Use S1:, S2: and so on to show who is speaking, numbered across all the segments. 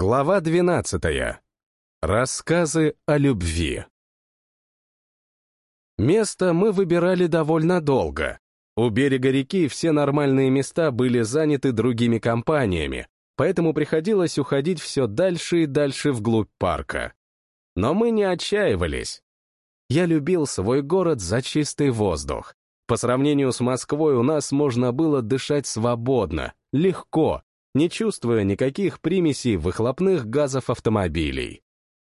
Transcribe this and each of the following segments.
S1: Глава 12. Рассказы о любви. Место мы выбирали довольно долго. У берега реки все нормальные места были заняты другими компаниями, поэтому приходилось уходить все дальше и дальше вглубь парка. Но мы не отчаивались. Я любил свой город за чистый воздух. По сравнению с Москвой у нас можно было дышать свободно, легко, не чувствуя никаких примесей выхлопных газов автомобилей.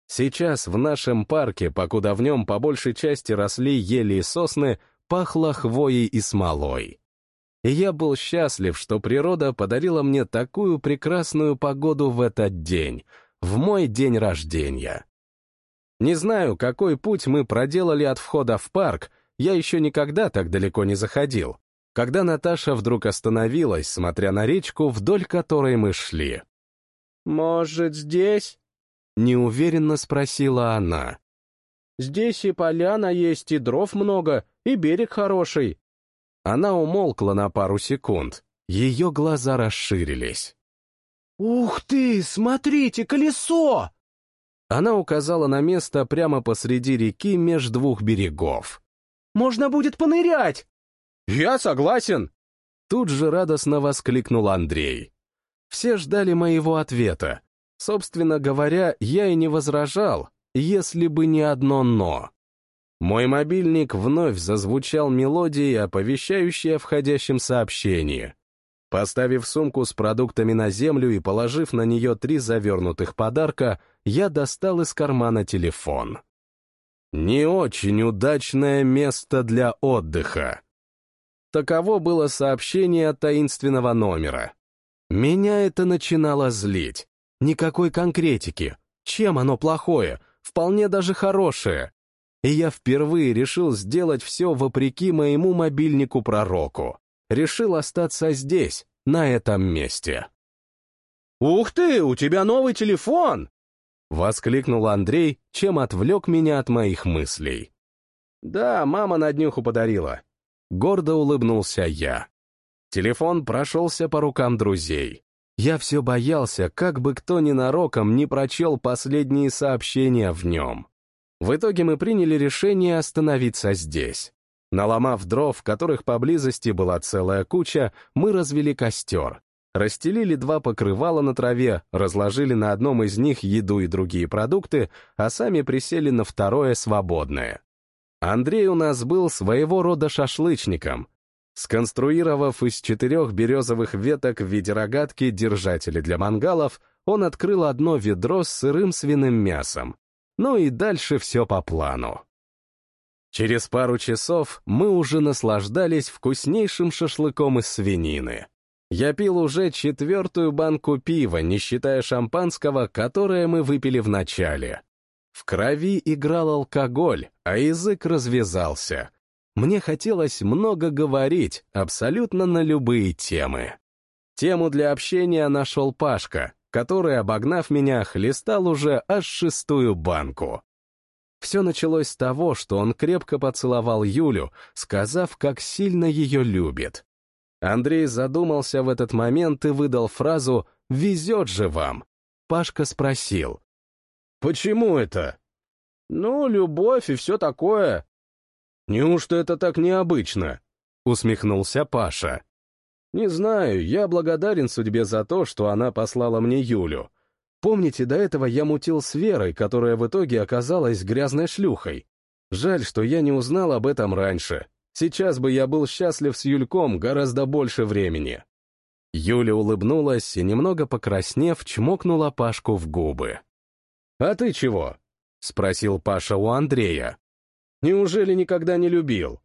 S1: Сейчас в нашем парке, покуда в нем по большей части росли ели и сосны, пахло хвоей и смолой. И я был счастлив, что природа подарила мне такую прекрасную погоду в этот день, в мой день рождения. Не знаю, какой путь мы проделали от входа в парк, я еще никогда так далеко не заходил, когда Наташа вдруг остановилась, смотря на речку, вдоль которой мы шли.
S2: «Может, здесь?»
S1: — неуверенно спросила она.
S2: «Здесь и поляна есть, и дров много, и берег хороший».
S1: Она умолкла на пару секунд. Ее глаза расширились.
S2: «Ух ты, смотрите, колесо!»
S1: Она указала на место прямо посреди реки меж двух берегов.
S2: «Можно будет понырять!»
S1: «Я согласен!» Тут же радостно воскликнул Андрей. Все ждали моего ответа. Собственно говоря, я и не возражал, если бы не одно «но». Мой мобильник вновь зазвучал мелодией, оповещающей о входящем сообщении. Поставив сумку с продуктами на землю и положив на нее три завернутых подарка, я достал из кармана телефон. Не очень удачное место для отдыха. Таково было сообщение от таинственного номера. Меня это начинало злить. Никакой конкретики. Чем оно плохое? Вполне даже хорошее. И я впервые решил сделать все вопреки моему мобильнику-пророку. Решил остаться здесь, на этом месте.
S2: «Ух ты, у тебя новый телефон!»
S1: — воскликнул Андрей, чем отвлек меня от моих мыслей.
S2: «Да, мама на днюху подарила.
S1: Гордо улыбнулся я. Телефон прошелся по рукам друзей. Я все боялся, как бы кто ненароком не прочел последние сообщения в нем. В итоге мы приняли решение остановиться здесь. Наломав дров, которых поблизости была целая куча, мы развели костер. Расстелили два покрывала на траве, разложили на одном из них еду и другие продукты, а сами присели на второе свободное. Андрей у нас был своего рода шашлычником. Сконструировав из четырех березовых веток в виде рогатки держатели для мангалов, он открыл одно ведро с сырым свиным мясом. Ну и дальше все по плану. Через пару часов мы уже наслаждались вкуснейшим шашлыком из свинины. Я пил уже четвертую банку пива, не считая шампанского, которое мы выпили в начале. В крови играл алкоголь, а язык развязался. Мне хотелось много говорить, абсолютно на любые темы. Тему для общения нашел Пашка, который, обогнав меня, хлестал уже аж шестую банку. Все началось с того, что он крепко поцеловал Юлю, сказав, как сильно ее любит. Андрей задумался в этот момент и выдал фразу «Везет же вам». Пашка спросил,
S2: Почему это? Ну, любовь и все такое.
S1: Неужто это так необычно? Усмехнулся Паша.
S2: Не знаю, я благодарен судьбе за то, что она послала мне Юлю. Помните, до этого я мутил с Верой, которая в итоге оказалась грязной шлюхой. Жаль, что я не узнал об этом раньше. Сейчас бы я был счастлив с Юльком гораздо больше времени.
S1: Юля улыбнулась и, немного покраснев, чмокнула Пашку в губы.
S2: «А ты чего?»
S1: — спросил Паша у Андрея.
S2: «Неужели никогда не любил?»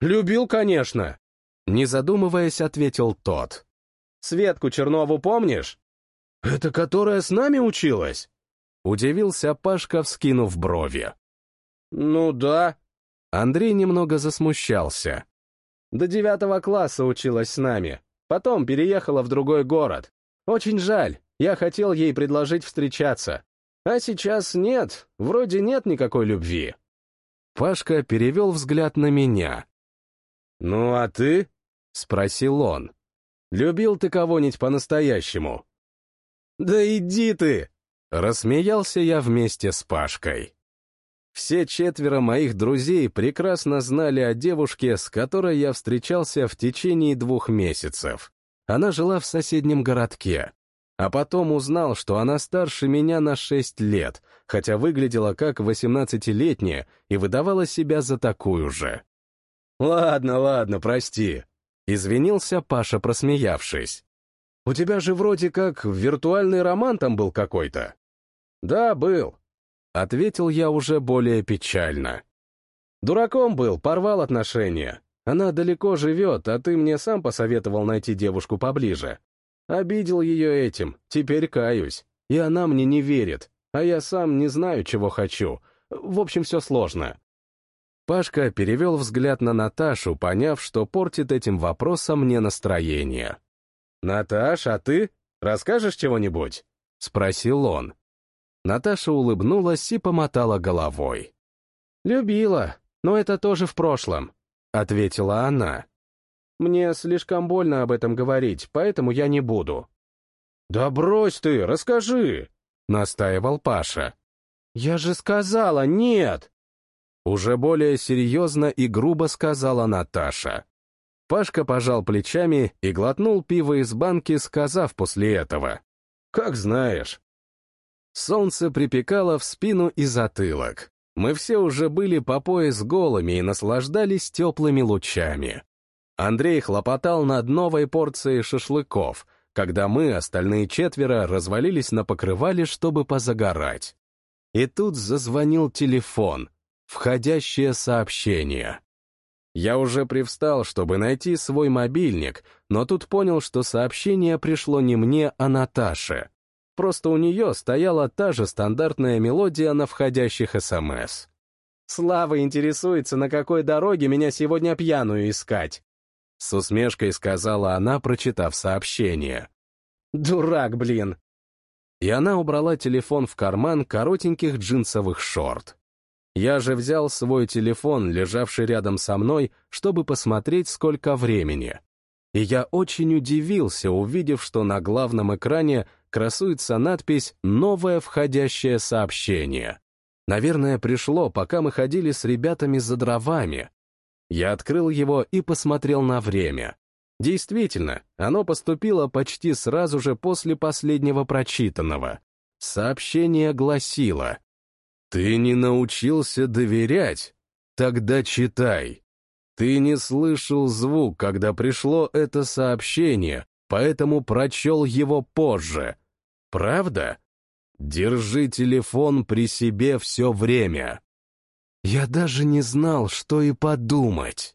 S1: «Любил, конечно!» Не задумываясь, ответил тот.
S2: «Светку Чернову помнишь?»
S1: «Это которая с нами училась?» Удивился Пашка, вскинув брови.
S2: «Ну да».
S1: Андрей немного засмущался.
S2: «До девятого класса училась с нами. Потом переехала в другой город. Очень жаль, я хотел ей предложить встречаться. А сейчас нет, вроде нет никакой любви.
S1: Пашка перевел взгляд на меня.
S2: «Ну а ты?»
S1: — спросил он.
S2: «Любил ты кого-нибудь по-настоящему?»
S1: «Да иди ты!» — рассмеялся я вместе с Пашкой. Все четверо моих друзей прекрасно знали о девушке, с которой я встречался в течение двух месяцев. Она жила в соседнем городке. А потом узнал, что она старше меня на шесть лет, хотя выглядела как восемнадцатилетняя и выдавала себя за такую же. «Ладно, ладно, прости», — извинился Паша, просмеявшись. «У тебя же вроде как виртуальный роман там был какой-то». «Да, был», — ответил я уже более печально. «Дураком был, порвал отношения. Она далеко живет, а ты мне сам посоветовал найти девушку поближе. Обидел ее этим, теперь каюсь. И она мне не верит, а я сам не знаю, чего хочу. В общем, все сложно. Пашка перевел взгляд на Наташу, поняв, что портит этим вопросом мне настроение. «Наташ, а ты? Расскажешь чего-нибудь?» — спросил он. Наташа улыбнулась и помотала головой. «Любила, но это тоже в прошлом», — ответила она. Мне слишком больно об этом говорить, поэтому я не буду». «Да брось ты, расскажи!» — настаивал Паша. «Я же сказала, нет!» Уже более серьезно и грубо сказала Наташа. Пашка пожал плечами и глотнул пиво из банки, сказав после этого. «Как знаешь». Солнце припекало в спину и затылок. Мы все уже были по пояс голыми и наслаждались теплыми лучами. Андрей хлопотал над новой порцией шашлыков, когда мы, остальные четверо, развалились на покрывале, чтобы позагорать. И тут зазвонил телефон, входящее сообщение. Я уже привстал, чтобы найти свой мобильник, но тут понял, что сообщение пришло не мне, а Наташе. Просто у нее стояла та же стандартная мелодия на входящих СМС. «Слава интересуется, на какой дороге меня сегодня пьяную искать. С усмешкой сказала она, прочитав сообщение. «Дурак, блин!» И она убрала телефон в карман коротеньких джинсовых шорт. Я же взял свой телефон, лежавший рядом со мной, чтобы посмотреть, сколько времени. И я очень удивился, увидев, что на главном экране красуется надпись «Новое входящее сообщение». Наверное, пришло, пока мы ходили с ребятами за дровами. Я открыл его и посмотрел на время. Действительно, оно поступило почти сразу же после последнего прочитанного. Сообщение гласило «Ты не научился доверять? Тогда читай. Ты не слышал звук, когда пришло это сообщение, поэтому прочел его позже. Правда? Держи телефон при себе все время». Я даже не знал, что и подумать.